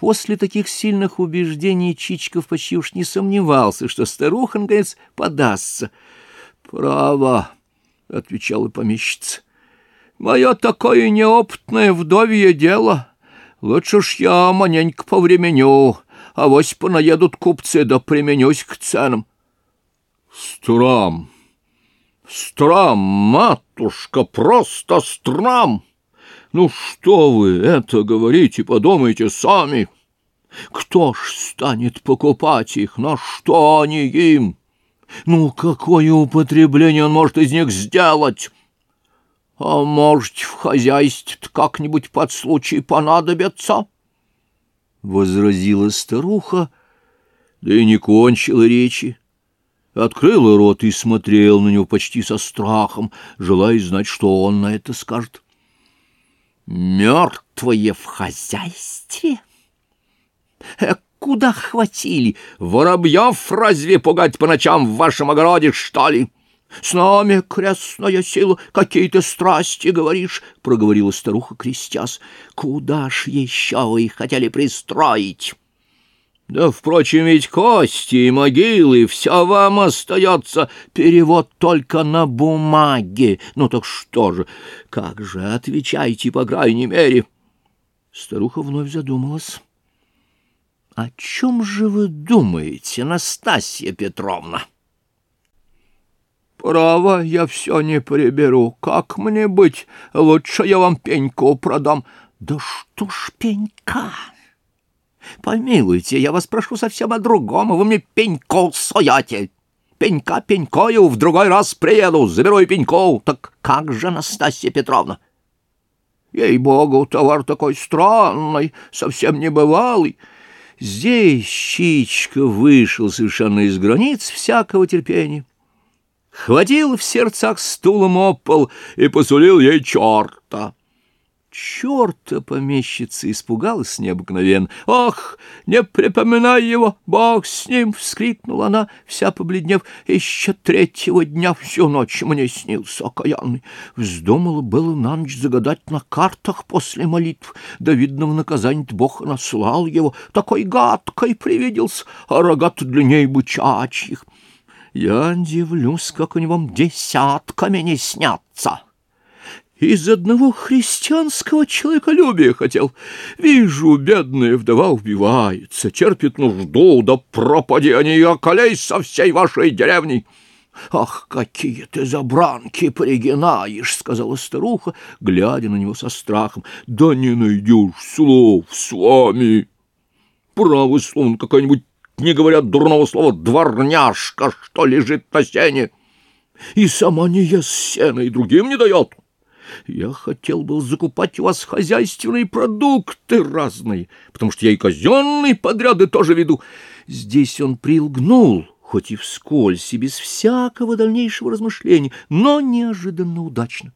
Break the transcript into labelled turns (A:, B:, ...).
A: После таких сильных убеждений Чичиков почти уж не сомневался, что старуха, наконец, подастся. — Право, — отвечала помещица, — мое такое неопытное вдовье дело. Лучше ж я маненько повременю, а вось понаедут купцы, да применюсь к ценам. — Страм! Страм, матушка, просто страм! Ну что вы это говорите, подумайте сами. Кто ж станет покупать их, на что они им? Ну, какое употребление он может из них сделать? А может, в хозяйстве как-нибудь под случай понадобятся? Возразила старуха, да и не кончила речи. Открыла рот и смотрел на него почти со страхом, желая знать, что он на это скажет. Мертвые в хозяйстве? Э, куда хватили? Воробьев разве пугать по ночам в вашем огороде, что ли? С нами, крестная сила, какие-то страсти, говоришь, — проговорила старуха, крестясь. Куда ж еще вы хотели пристроить? Да, впрочем, ведь кости и могилы, все вам остается, перевод только на бумаге. Ну так что же, как же, отвечайте, по крайней мере. Старуха вновь задумалась. — О чем же вы думаете, Настасья Петровна? — Право, я все не приберу. Как мне быть? Лучше я вам пеньку продам. — Да что ж пенька? Помилуйте, я вас прошу совсем о другом, вы мне пенько суете. Пенька пенькою, в другой раз приеду, заберу и пенько. Так как же, Настасья Петровна? Ей-богу, товар такой странный, совсем небывалый. Здесь Щичка вышел совершенно из границ всякого терпения. Хватил в сердцах стулом об пол и посулил ей черта. Черта помещица испугалась необыкновенно. «Ах, не припоминай его, бог с ним!» — вскрикнула она, вся побледнев. «Еще третьего дня всю ночь мне снился окаянный. Вздумала было на ночь загадать на картах после молитв. Да, видно, в наказание Бог наслал его. Такой гадкой привиделся, а рога-то длинней бычачьих. Я дивлюсь, как у него десятками не снятся» из одного христианского человеколюбия хотел. Вижу, бедная вдова убивается, терпит нужду, да пропади они и околейсь со всей вашей деревней. «Ах, какие ты забранки пригинаешь!» — сказала старуха, глядя на него со страхом. «Да не найдешь слов с вами! Право, словно какая-нибудь, не говорят дурного слова, дворняжка, что лежит на сене, и сама не ест сена, и другим не дает!» Я хотел был закупать у вас хозяйственные продукты разные, потому что я и казенные подряды тоже веду. Здесь он прилгнул, хоть и вскользь, и без всякого дальнейшего размышления, но неожиданно удачно.